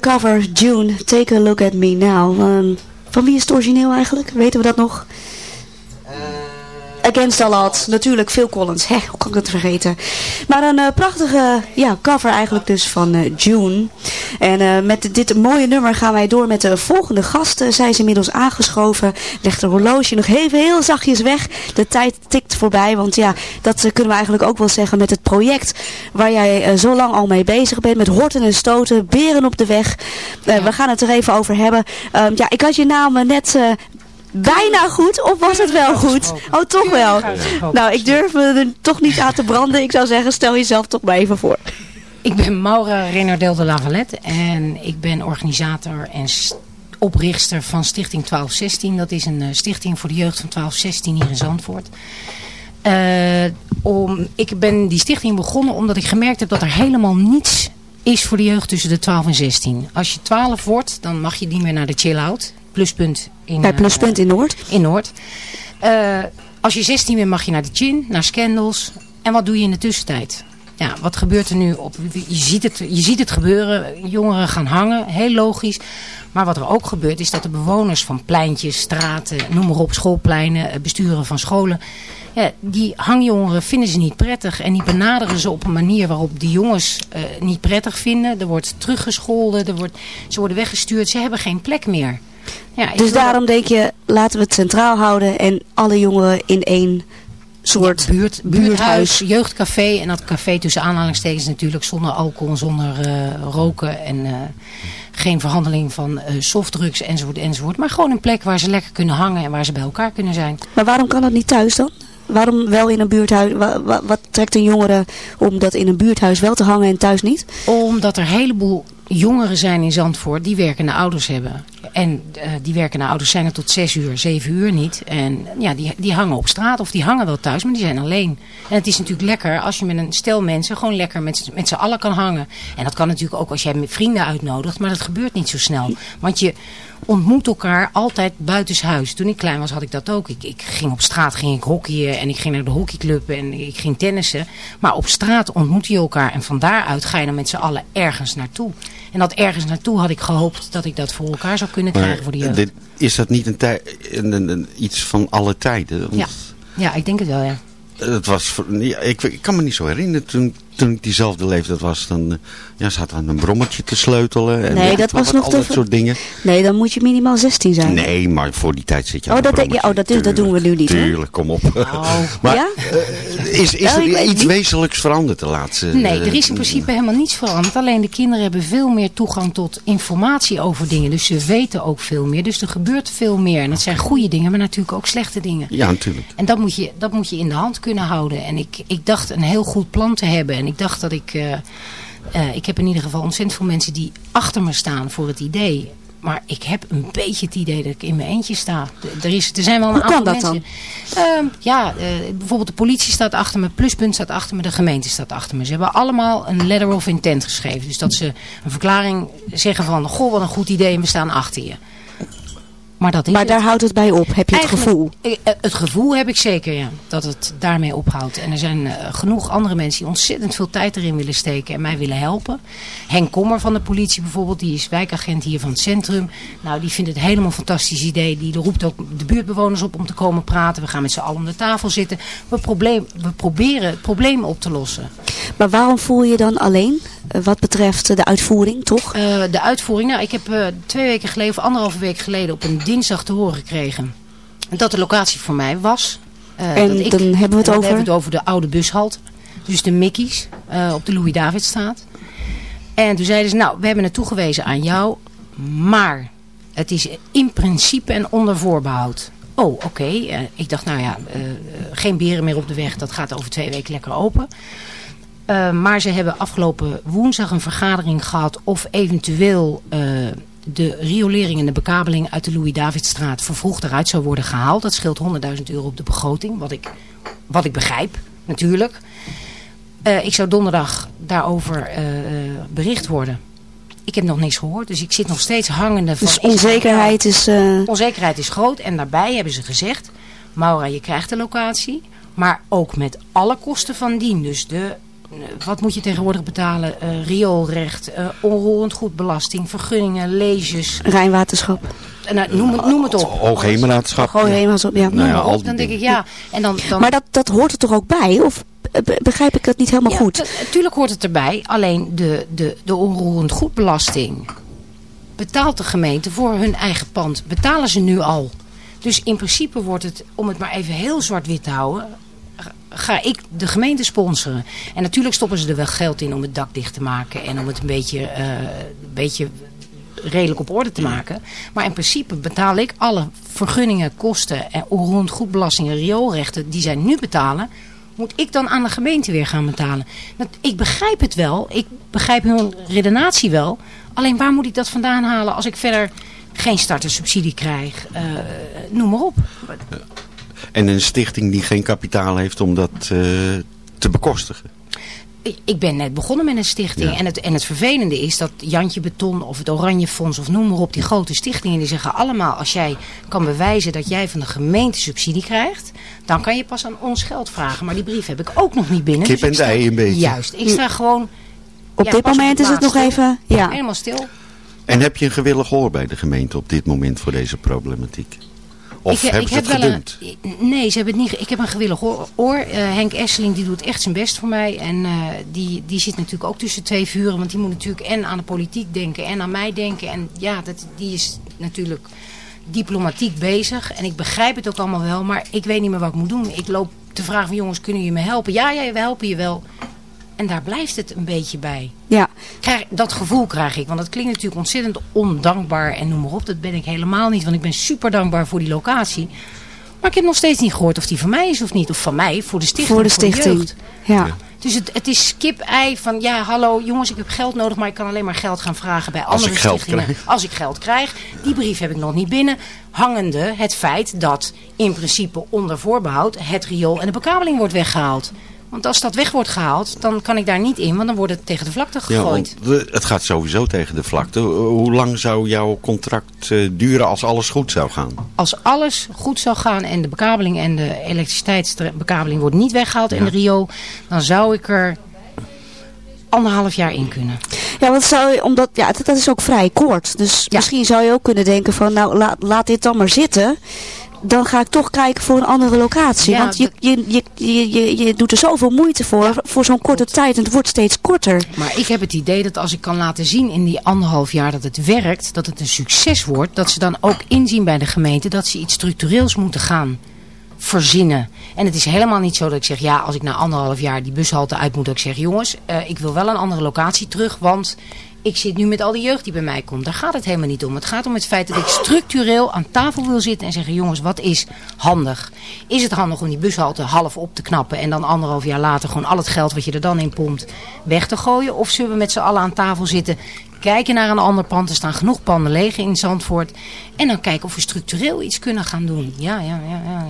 Cover. June, Take a Look at Me Now. Ehm, van wie is het origineel eigenlijk? Weten we dat nog? Against All Odds. Natuurlijk, Phil Collins. Hè, hoe kan ik dat vergeten? Maar een eh, prachtige ja, cover eigenlijk dus van eh, June. En eh, met dit mooie nummer gaan wij door met de volgende gasten. Zij is inmiddels aangeschoven. Legt de horloge nog even heel zachtjes weg. De tijd tikt voorbij. Want ja, dat eh, kunnen we eigenlijk ook wel zeggen met het project waar jij eh, zo lang al mee bezig bent. Met horten en stoten, beren op de weg. Eh, We gaan het er even over hebben. Ehm, ja, ik had je naam eh, net eh, bijna goed, of was het wel goed? Oh, toch wel. Nou, ik durf me er toch niet aan te branden. Ik zou zeggen, stel jezelf toch maar even voor. Ik ben Maura Renardel de Lavalette en ik ben organisator en oprichter van Stichting 1216. Dat is een eh, stichting voor de jeugd van 1216 hier in Zandvoort. Eh, om, ik ben die stichting begonnen omdat ik gemerkt heb dat er helemaal niets is voor de jeugd tussen de 12 en 16. Als je 12 wordt, dan mag je niet meer naar de chill-out. Pluspunt in, Bij eh, Pluspunt in Noord. in Noord. Eh, als je 16 bent mag je naar de Chin, naar Scandals. En wat doe je in de tussentijd? Ja, wat gebeurt er nu? Op, je, ziet het, je ziet het gebeuren. Jongeren gaan hangen, heel logisch. Maar wat er ook gebeurt is dat de bewoners van pleintjes, straten, noem maar op, schoolpleinen, besturen van scholen. Ja, die hangjongeren vinden ze niet prettig. En die benaderen ze op een manier waarop die jongens eh, niet prettig vinden. Er wordt teruggescholden, er wordt, ze worden weggestuurd. Ze hebben geen plek meer. Ja, Dus daarom denk je, laten we het centraal houden en alle jongeren in één soort buurt, buurthuis, jeugdcafé. En dat café tussen aanhalingstekens natuurlijk zonder alcohol, zonder eh, roken en eh, geen verhandeling van eh, softdrugs enzovoort, enzovoort. Maar gewoon een plek waar ze lekker kunnen hangen en waar ze bij elkaar kunnen zijn. Maar waarom kan dat niet thuis dan? Waarom wel in een buurthuis? Wa- wa- wat trekt een jongere om dat in een buurthuis wel te hangen en thuis niet? Omdat er een heleboel jongeren zijn in Zandvoort die werkende ouders hebben. En eh, die werkende ouders zijn er tot zes uur, zeven uur niet. En ja, die, die hangen op straat of die hangen wel thuis, maar die zijn alleen. En het is natuurlijk lekker als je met een stel mensen gewoon lekker met, met z'n allen kan hangen. En dat kan natuurlijk ook als jij vrienden uitnodigt, maar dat gebeurt niet zo snel. Want je ontmoet elkaar altijd buitenshuis. Toen ik klein was had ik dat ook. Ik, ik ging op straat, ging ik hockeyen en ik ging naar de hockeyclub en ik ging tennissen. Maar op straat ontmoet je elkaar en van daaruit ga je dan met z'n allen ergens naartoe. En dat ergens naartoe had ik gehoopt dat ik dat voor elkaar zou kunnen krijgen voor de jeugd. dit, is dat niet een, een, een, een- iets van alle tijden? Want Ja. ja, ik denk het wel, ja. Het was, ik kan me niet zo herinneren, toen, toen ik diezelfde leeftijd was, dan eh, ja, zat aan een brommertje te sleutelen. En Nee, dat was nog dat soort dingen. Nee, dan moet je minimaal 16 zijn. Nee, maar voor die tijd zit je Oh, aan dat, een oh, dat, is, dat doen we nu niet, hè? Tuurlijk, kom op. maar ja? eh, is, is Nou, er iets niet. wezenlijks veranderd de laatste... Nee, eh, er is in principe helemaal niets veranderd. Alleen de kinderen hebben veel meer toegang tot informatie over dingen. Dus ze weten ook veel meer. Dus er gebeurt veel meer. En dat zijn goede dingen, maar natuurlijk ook slechte dingen. Ja, natuurlijk. En dat moet je, dat moet je in de hand kunnen houden. En ik, ik dacht een heel goed plan te hebben. En ik dacht dat ik... eh, eh, ik heb in ieder geval ontzettend veel mensen die achter me staan voor het idee. Maar ik heb een beetje het idee dat ik in mijn eentje sta. Er, is, er zijn wel een Hoe kan aantal dat dan? Ehm, ja, eh, bijvoorbeeld de politie staat achter me, Pluspunt staat achter me, de gemeente staat achter me. Ze hebben allemaal een letter of intent geschreven. Dus dat ze een verklaring zeggen van, goh wat een goed idee en we staan achter je. Maar, dat is Maar het. daar houdt het bij op, heb je het gevoel? eh, eh, Het gevoel heb ik zeker, ja. Dat het daarmee ophoudt. En er zijn eh, genoeg andere mensen die ontzettend veel tijd erin willen steken en mij willen helpen. Henk Kommer van de politie bijvoorbeeld, die is wijkagent hier van het centrum. Nou, die vindt het helemaal een fantastisch idee. Die roept ook de buurtbewoners op om te komen praten. We gaan met z'n allen om de tafel zitten. We, probleem, we proberen het probleem op te lossen. Maar waarom voel je je dan alleen? Wat betreft de uitvoering, toch? De uitvoering, nou, ik heb twee weken geleden, of anderhalve week geleden, op een dinsdag te horen gekregen dat de locatie voor mij was. Eh, En dat ik- dan hebben we het over? hebben we het over de oude bushalte. Dus de Mickey's eh, op de Louis-Davidstraat. En toen zeiden ze, nou, we hebben het toegewezen aan jou, maar het is in principe en onder voorbehoud. Oh, oké. Eh, ik dacht, nou ja, geen beren meer op de weg. Dat gaat over twee weken lekker open. Maar ze hebben afgelopen woensdag een vergadering gehad of eventueel de riolering en de bekabeling uit de Louis-Davidstraat vervroegd eruit zou worden gehaald. Dat scheelt 100.000 euro op de begroting, wat ik, wat ik begrijp natuurlijk. Uh, ik zou donderdag daarover bericht worden. Ik heb nog niks gehoord, dus ik zit nog steeds hangende. Van, Dus onzekerheid is... Uh... Onzekerheid is groot en daarbij hebben ze gezegd... Maura, je krijgt de locatie, maar ook met alle kosten van dien. Dus de wat moet je tegenwoordig betalen? Eh, rioolrecht, eh onroerend goedbelasting, vergunningen, leges. Rijnwaterschap. Eh, nou, noem, het, noem het op. Helemaal zo, ja. Nou ja, al die dan denk ik ja. En dan, dan, Maar dat, dat hoort er toch ook bij? Of eh, be- begrijp ik dat niet helemaal goed? Natuurlijk hoort het erbij. Alleen de, de, de onroerend goedbelasting betaalt de gemeente voor hun eigen pand. Betalen ze nu al. Dus in principe wordt het, om het maar even heel zwart-wit te houden, ga ik de gemeente sponsoren. En natuurlijk stoppen ze er wel geld in om het dak dicht te maken en om het een beetje, eh, een beetje redelijk op orde te maken. Maar in principe betaal ik alle vergunningen, kosten en rond goedbelastingen, rioolrechten die zij nu betalen, moet ik dan aan de gemeente weer gaan betalen. Dat, ik begrijp het wel, ik begrijp hun redenatie wel. Alleen waar moet ik dat vandaan halen als ik verder geen startersubsidie krijg? Eh, noem maar op. En een stichting die geen kapitaal heeft om dat eh, te bekostigen. Ik- ben net begonnen met een stichting. Ja. En, het, en het vervelende is dat Jantje Beton of het Oranje Fonds of noem maar op, die grote stichtingen, die zeggen allemaal als jij kan bewijzen dat jij van de gemeente subsidie krijgt, dan kan je pas aan ons geld vragen. Maar die brief heb ik ook nog niet binnen. Kip Dus en sta- ei een beetje. Juist, ik sta gewoon... Op ja, dit moment is het nog even... Ja. Helemaal stil. En heb je een gewillig hoor bij de gemeente op dit moment voor deze problematiek? Of Ik- hebben ik ze het heb wel gedumpt? Een, nee, ze hebben het niet. Ik heb een gewillig oor. oor. Eh, Henk Esseling die doet echt zijn best voor mij. En eh, die, die zit natuurlijk ook tussen twee vuren. Want die moet natuurlijk en aan de politiek denken en aan mij denken. En ja, dat, die is natuurlijk diplomatiek bezig. En ik begrijp het ook allemaal wel. Maar ik weet niet meer wat ik moet doen. Ik loop te vragen van jongens, kunnen jullie me helpen? Ja, ja, we helpen je wel. En daar blijft het een beetje bij. Ja. Krijg, dat gevoel krijg ik. Want dat klinkt natuurlijk ontzettend ondankbaar en noem maar op. Dat ben ik helemaal niet. Want ik ben super dankbaar voor die locatie. Maar ik heb nog steeds niet gehoord of die van mij is of niet. Of van mij, voor de stichting. Voor de stichting. jeugd. Ja. Dus het, het is kip-ei van ja, hallo jongens, ik heb geld nodig, maar ik kan alleen maar geld gaan vragen bij andere ik geld stichtingen. krijg. Als ik geld krijg. Die brief heb ik nog niet binnen. Hangende het feit dat in principe onder voorbehoud het riool en de bekabeling wordt weggehaald. Want als dat weg wordt gehaald, dan kan ik daar niet in, want dan wordt het tegen de vlakte Ja, gegooid. we- het gaat sowieso tegen de vlakte. Hoe lang zou jouw contract eh, duren als alles goed zou gaan? Als alles goed zou gaan en de bekabeling en de elektriciteitsbekabeling wordt niet weggehaald in de Rio, dan zou ik er anderhalf jaar in kunnen. Ja, want zou je, omdat, ja, dat, dat is ook vrij kort. Dus misschien zou je ook kunnen denken van, nou, laat, laat dit dan maar zitten. Dan ga ik toch kijken voor een andere locatie. Ja, want je, je, je, je, je, je doet er zoveel moeite voor, voor zo'n korte tijd. En het wordt steeds korter. Maar ik heb het idee dat als ik kan laten zien in die anderhalf jaar dat het werkt, dat het een succes wordt, dat ze dan ook inzien bij de gemeente dat ze iets structureels moeten gaan verzinnen. En het is helemaal niet zo dat ik zeg, ja, als ik na anderhalf jaar die bushalte uit moet, dat ik zeg, jongens, eh, ik wil wel een andere locatie terug, want ik zit nu met al die jeugd die bij mij komt. Daar gaat het helemaal niet om. Het gaat om het feit dat ik structureel aan tafel wil zitten en zeggen, jongens, wat is handig? Is het handig om die bushalte half op te knappen en dan anderhalf jaar later gewoon al het geld wat je er dan in pompt weg te gooien? Of zullen we met z'n allen aan tafel zitten, kijken naar een ander pand? Er staan genoeg panden leeg in Zandvoort. En dan kijken of we structureel iets kunnen gaan doen. Ja, ja, ja. ja.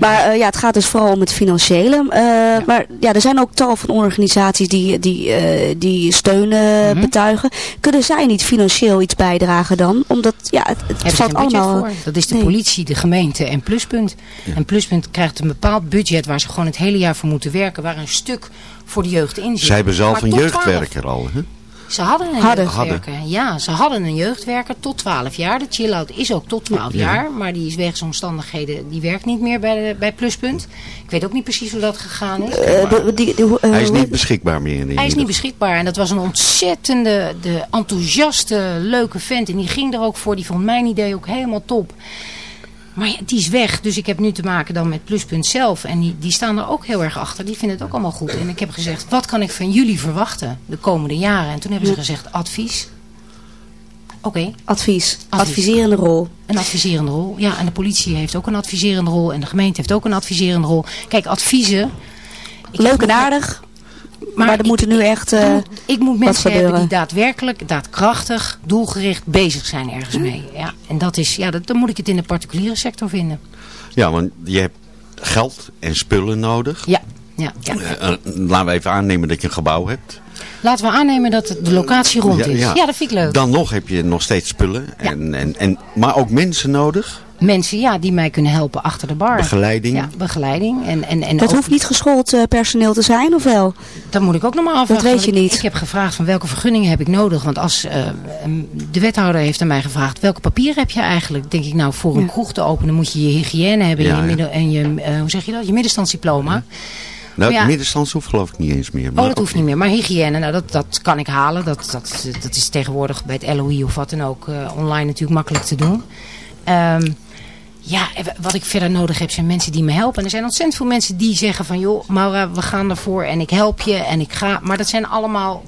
Maar eh, ja, het gaat dus vooral om het financiële. Eh, Maar ja, er zijn ook tal van organisaties die, die, eh, die steun Mhm. betuigen. Kunnen zij niet financieel iets bijdragen dan? Omdat ja, het, het Hebben valt allemaal... voor. Dat is de Nee. politie, de gemeente en Pluspunt. En Pluspunt krijgt een bepaald budget waar ze gewoon het hele jaar voor moeten werken. Waar een stuk voor de jeugd in zit. Zij hebben zelf Maar een jeugdwerker al. Hè? 12 Ze hadden een Hadden. jeugdwerker. Ja, ze hadden een jeugdwerker tot 12 jaar. De chill-out is ook tot 12 Ja. jaar. Maar die is wegens omstandigheden, die werkt niet meer bij, de, bij Pluspunt. Ik weet ook niet precies hoe dat gegaan is. Eh, de- die- die- eh, Hij is niet beschikbaar meer. in Hij is niet beschikbaar en dat was een ontzettende, de enthousiaste, leuke vent. En die ging er ook voor, die vond mijn idee ook helemaal top. Maar ja, die is weg, dus ik heb nu te maken dan met Pluspunt zelf. En die, die staan er ook heel erg achter, die vinden het ook allemaal goed. En ik heb gezegd, wat kan ik van jullie verwachten de komende jaren? En toen hebben ze gezegd, advies. Oké. Advies. Adviserende rol. Een adviserende rol. Ja, en de politie heeft ook een adviserende rol. En de gemeente heeft ook een adviserende rol. Kijk, adviezen... ik Leuk en aardig. Maar, er moeten nu echt eh, ik moet wat mensen hebben die daadwerkelijk, daadkrachtig, doelgericht bezig zijn ergens mee. Ja, en dat is, ja, dat, dan moet ik het in de particuliere sector vinden. Ja, want je hebt geld en spullen nodig. Ja, ja, ja. Eh, eh, laten we even aannemen dat je een gebouw hebt. Laten we aannemen dat de locatie rond is. Ja, dat vind ik leuk. Dan nog heb je nog steeds spullen. En, en, en, maar ook mensen nodig. Mensen ja, die mij kunnen helpen achter de bar. Begeleiding. Ja, begeleiding. En, en, en dat ook- hoeft niet geschoold eh, personeel te zijn, of wel? Dat moet ik ook nog maar afvragen. Dat weet je ik- niet. Ik heb gevraagd van welke vergunningen heb ik nodig. Want als eh, de wethouder heeft aan mij gevraagd welke papieren heb je eigenlijk. Denk ik nou voor een Ja. kroeg te openen moet je je hygiëne hebben Ja, en je, ja. midden, en je eh, hoe zeg je dat? Je middenstandsdiploma. Nou, Maar ja. middenstands hoeft geloof ik niet eens meer. Oh, dat hoeft niet meer. Maar hygiëne, nou, dat, dat kan ik halen. Dat, dat, dat is tegenwoordig bij het LOI of wat dan ook eh, online natuurlijk makkelijk te doen. Ehm, ja, w- wat ik verder nodig heb zijn mensen die me helpen. En er zijn ontzettend veel mensen die zeggen van... joh, Maura, we gaan ervoor en ik help je en ik ga. Maar dat zijn allemaal...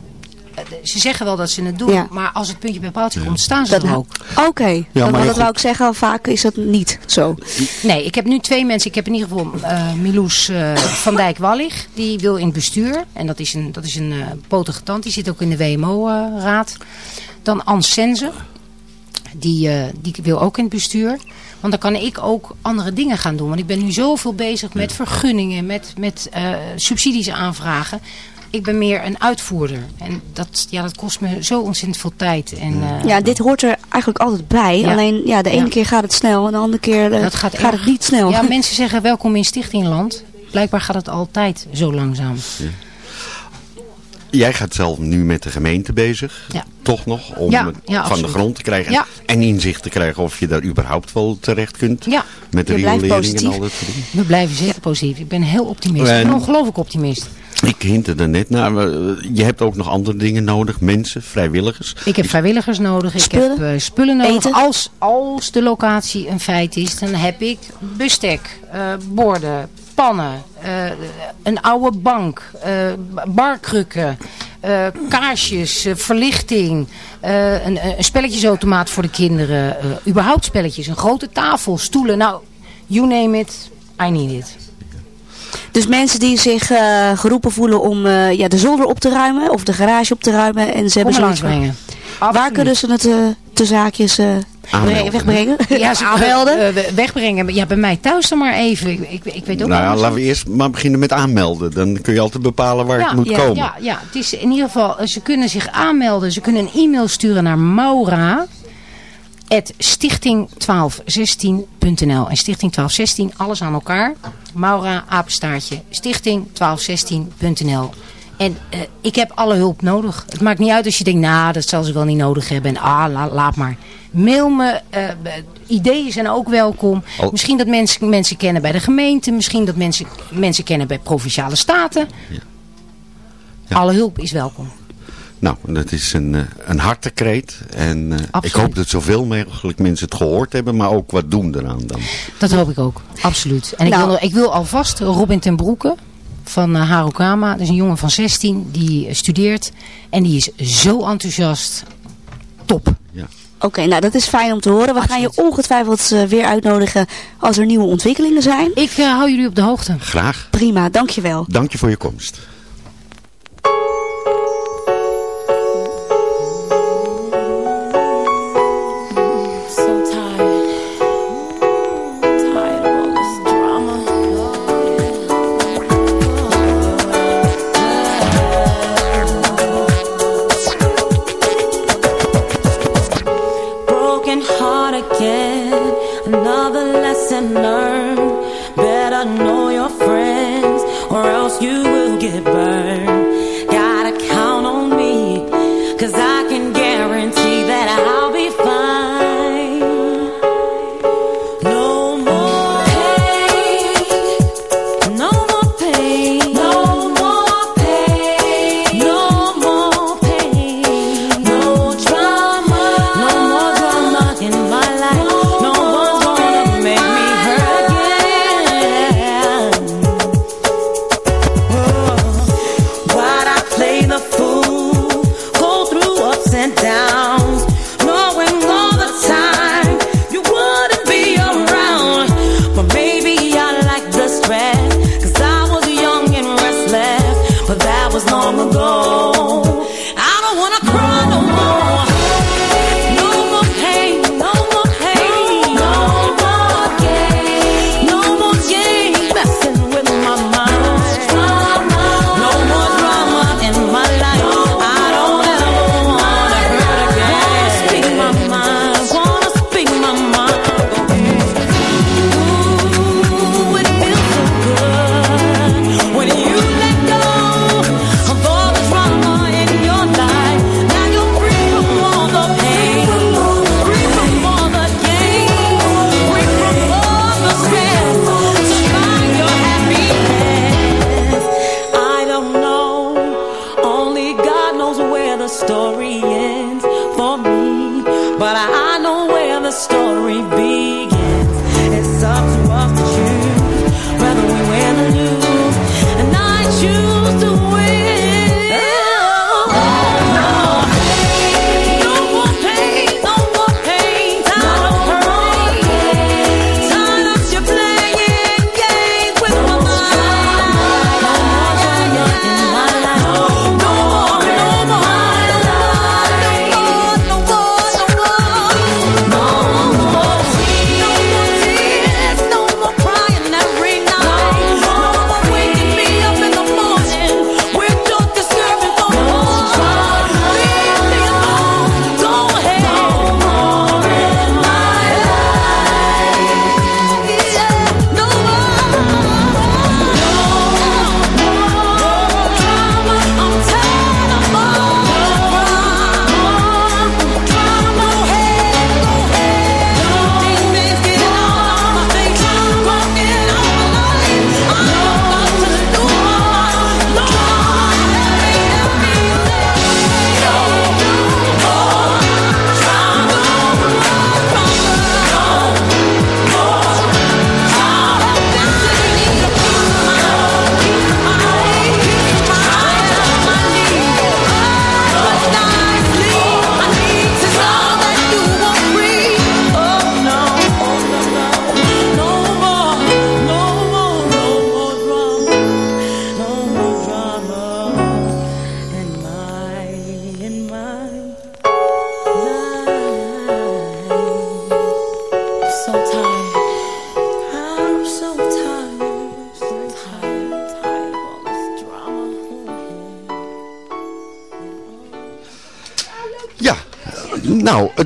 eh, Ze zeggen wel dat ze het doen, Ja. maar als het puntje bij paaltje komt, staan ze Dat er ook. Oké, dat, dat goed. wou ik zeggen. Vaak is dat niet zo. Nee, ik heb nu twee mensen. Ik heb in ieder geval eh Miloes eh, van Dijk-Wallig. Die wil in het bestuur. En dat is een, dat is een eh potige tand. Die zit ook in de WMO-raad. Dan Ans Sense. Die, eh, die wil ook in het bestuur. Want dan kan ik ook andere dingen gaan doen. Want ik ben nu zoveel bezig met vergunningen. Met, met eh, subsidies aanvragen. Ik ben meer een uitvoerder. En dat, ja, dat kost me zo ontzettend veel tijd. En, eh, Ja, dit hoort er eigenlijk altijd bij. Ja. Alleen ja, de ene Ja. keer gaat het snel en de andere keer eh, Dat gaat, het niet snel. Ja, mensen zeggen welkom in Stichtingland. Blijkbaar gaat het altijd zo langzaam. Jij gaat zelf nu met de gemeente bezig, Ja. toch nog, om Ja, het ja, van de grond te krijgen. Ja. En inzicht te krijgen of je daar überhaupt wel terecht kunt. Ja. Met de riolering en al dat soort dingen. We blijven zeker positief. Ik ben heel optimist. En- Ik ben ongelooflijk optimist. Ik hintte er net naar, we- je hebt ook nog andere dingen nodig. Mensen, vrijwilligers. Ik heb vrijwilligers nodig. Spullen? Ik heb eh, spullen nodig. Eten? Als, als de locatie een feit is, dan heb ik bestek, eh, borden, pannen, eh, een oude bank, eh, barkrukken, eh, kaarsjes, verlichting, een, een spelletjesautomaat voor de kinderen, überhaupt spelletjes, een grote tafel, stoelen. Nou, you name it, I need it. Dus mensen die zich geroepen voelen om ja, de zolder op te ruimen of de garage op te ruimen. En ze hebben zoiets. Waar kunnen ze het te zaakjes Aanmelden. wegbrengen? Ja, ze aanmelden. eh, we- wegbrengen. Ja, bij mij thuis dan maar even. Ik, ik, ik weet ook Nou ja, laten we eerst maar beginnen met aanmelden. Dan kun je altijd bepalen waar het moet ja, komen. Ja, ja, het is in ieder geval, eh, ze kunnen zich aanmelden. Ze kunnen een e-mail sturen naar Maura. stichting1216.nl en stichting 1216 alles aan elkaar Maura apenstaartje stichting1216.nl en eh, ik heb alle hulp nodig het maakt niet uit als je denkt nou dat zal ze wel niet nodig hebben en ah la- laat maar mail me eh, ideeën zijn ook welkom Al- misschien dat mensen mensen kennen bij de gemeente misschien dat mensen mensen kennen bij provinciale staten alle hulp is welkom Nou, dat is een, eh, een hartekreet. En eh, ik hoop dat zoveel mogelijk mensen het gehoord hebben, maar ook wat doen eraan dan. Dat hoop ik ook, absoluut. En ik, Nou. wil, ik wil alvast Robin ten Broeke van uh, Harukama, dat is een jongen van 16, die studeert. En die is zo enthousiast. Top. Oké, nou dat is fijn om te horen. We gaan je ongetwijfeld eh, weer uitnodigen als er nieuwe ontwikkelingen zijn. Ik eh, hou jullie op de hoogte. Graag. Prima, dankjewel. Dank je voor je komst.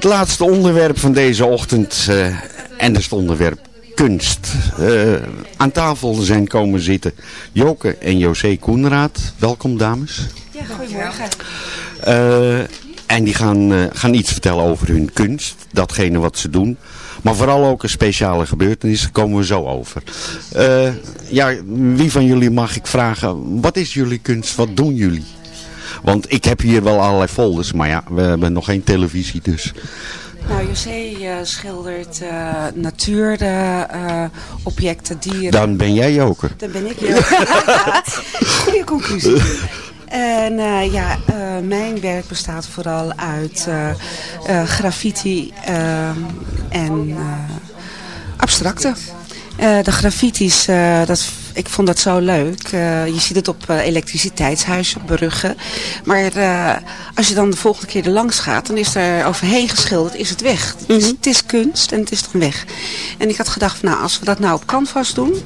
Laatste onderwerp van deze ochtend. eh, en dat is het onderwerp kunst. Eh, aan tafel zijn komen zitten Joke en José Koenraad. Welkom dames. Ja, goedemorgen. Eh, en die gaan, gaan iets vertellen over hun kunst. Datgene wat ze doen. Maar vooral ook een speciale gebeurtenis. Daar komen we zo over. Ja, wie van jullie mag ik vragen. Wat is jullie kunst? Wat doen jullie? Want ik heb hier wel allerlei folders. Maar ja, we hebben nog geen televisie dus. Nou, José eh, schildert eh natuurobjecten, dieren. Dan ben jij Joker. Dan ben ik Joker. Goeie conclusie. En ja, mijn werk bestaat vooral uit graffiti en abstracte. De graffiti's, dat, ik vond dat zo leuk. Eh, je ziet het op eh, elektriciteitshuizen, op bruggen. Maar eh, als je dan de volgende keer er langs gaat, dan is er overheen geschilderd, is het weg. Het, is, het is kunst en het is dan weg. En ik had gedacht, van, nou, als we dat nou op canvas doen.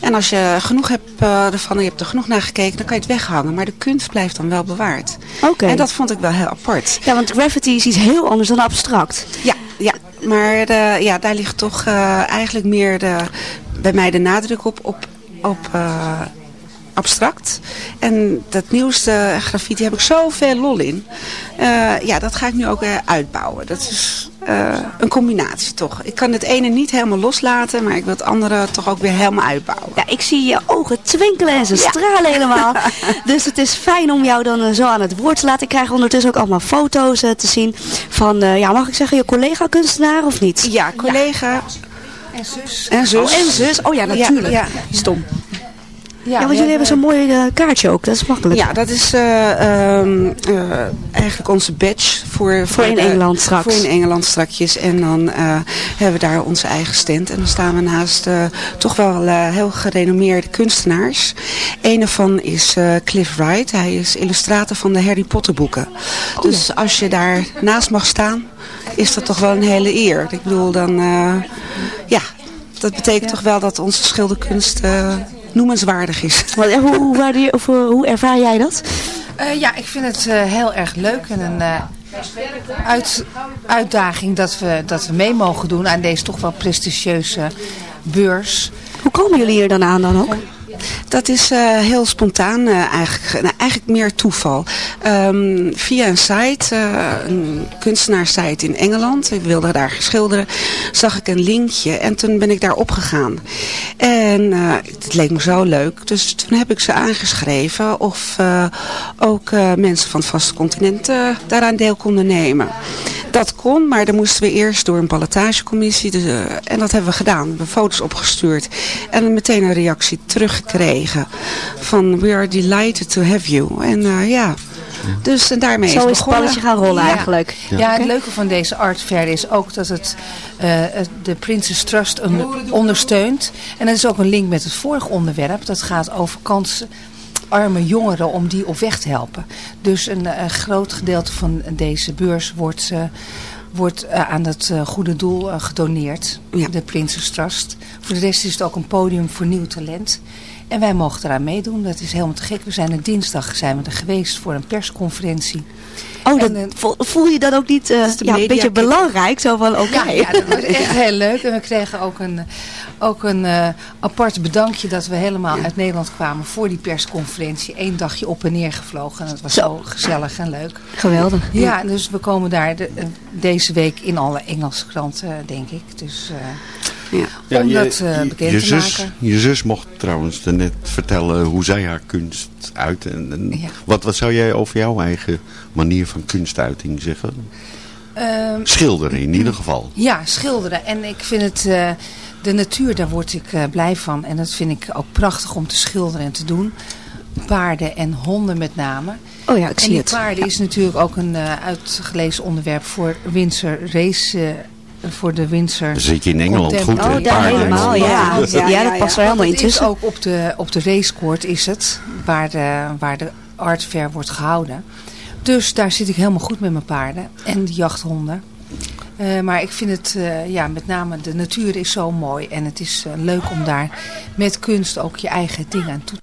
En als je genoeg hebt ervan en je hebt er genoeg naar gekeken, dan kan je het weghangen. Maar de kunst blijft dan wel bewaard. Oké. En dat vond ik wel heel apart. Ja, want graffiti is iets heel anders dan abstract. Ja, ja. maar ja, daar ligt toch eigenlijk meer de, bij mij de nadruk op, op, op eh, abstract. En dat nieuwste graffiti heb ik zoveel lol in. Eh, ja, dat ga ik nu ook eh, uitbouwen. Dat is een combinatie toch. Ik kan het ene niet helemaal loslaten, maar ik wil het andere toch ook weer helemaal uitbouwen. Ja, ik zie je ogen twinkelen en ze stralen helemaal. dus het is fijn om jou dan zo aan het woord te laten. Ik krijg ondertussen ook allemaal foto's te zien van, ja, mag ik zeggen, je collega-kunstenaar of niet? Ja, collega. En zus. En zus. Oh, en zus. Oh ja, natuurlijk. Ja, Stom. Ja, Ja, want jullie hebben zo'n mooi eh, kaartje ook. Dat is makkelijk. Ja, dat is eh, ehm, eh, eigenlijk onze badge voor, Voor in de- Engeland straks. Voor in Engeland strakjes. En dan hebben we daar onze eigen stand. En dan staan we naast toch wel heel gerenommeerde kunstenaars. Een ervan is Cliff Wright. Hij is illustrator van de Harry Potter boeken. dus als je daar naast mag staan, is dat toch wel een hele eer. Ik bedoel, dan... ja, dat betekent toch wel dat onze schilderkunst eh, noemenswaardig is. Wat, hoe, hoe, waardeer- of, eh, hoe ervaar jij dat? Eh, ja, ik vind het eh, heel erg leuk en een eh, uit, uitdaging dat we, dat we mee mogen doen aan deze toch wel prestigieuze beurs. Hoe komen jullie hier dan aan dan ook? Dat is eh, heel spontaan eh, eigenlijk. Nou, eigenlijk meer toeval. Ehm, via een site, eh, een kunstenaarssite in Engeland. Ik wilde daar schilderen. Zag ik een linkje en toen ben ik daar opgegaan. En het leek me zo leuk. Dus toen heb ik ze aangeschreven of ook mensen van het vaste continent daaraan deel konden nemen. Dat kon, maar dan moesten we eerst door een ballotagecommissie. Dus, en dat hebben we gedaan. We hebben foto's opgestuurd. En meteen een reactie teruggekregen. Van we are delighted to have you. En eh, ja, dus en daarmee Zo is het het begonnen. balletje gaan rollen Ja. eigenlijk. Ja, het leuke van deze art fair is ook dat het eh, de Princess Trust on- ondersteunt. En dat is ook een link met het vorige onderwerp. Dat gaat over kansen arme jongeren om die op weg te helpen. Dus een, eh, groot gedeelte van deze beurs wordt, eh, wordt eh, aan het eh, goede doel eh, gedoneerd. De Princess Trust. Voor de rest is het ook een podium voor nieuw talent. En wij mogen eraan meedoen. Dat is helemaal te gek. We zijn er dinsdag zijn we er geweest voor een persconferentie. Oh, dat, voel, voel je dan ook niet eh, ja, een beetje belangrijk? Zo van, oké. Ja, ja, dat was echt heel leuk. En we kregen ook een, ook een eh, apart bedankje dat we helemaal uit Nederland kwamen voor die persconferentie. Eén dagje op en neer gevlogen. En dat was zo, gezellig en leuk. Geweldig. Ja, dus we komen daar de- eh, deze week in alle Engelse kranten, denk ik. Dus eh, om dat eh, bekend je te zus, maken. Je zus mocht trouwens net vertellen hoe zij haar kunst uit. En, en wat, wat zou jij over jouw eigen manier van kunstuiting zeggen? Ehm, Schilderen in ieder geval. Ja, schilderen. En ik vind het, eh, de natuur, daar word ik eh, blij van. En dat vind ik ook prachtig om te schilderen en te doen. Paarden en honden met name. Oh ja, ik en zie die het. paarden is natuurlijk ook een eh, uitgelezen onderwerp voor Windsor Race... voor de Windsor... Dan zit je in Engeland goed, hè? Oh, daar helemaal, ja. Ja, ja, dat past er helemaal intussen. is ook op de, op de racecourt is het, waar de, waar de art fair wordt gehouden. Dus daar zit ik helemaal goed met mijn paarden en de jachthonden. Eh, maar ik vind het, eh, ja, met name de natuur is zo mooi. En het is eh, leuk om daar met kunst ook je eigen dingen aan toe